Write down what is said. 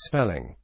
Spelling.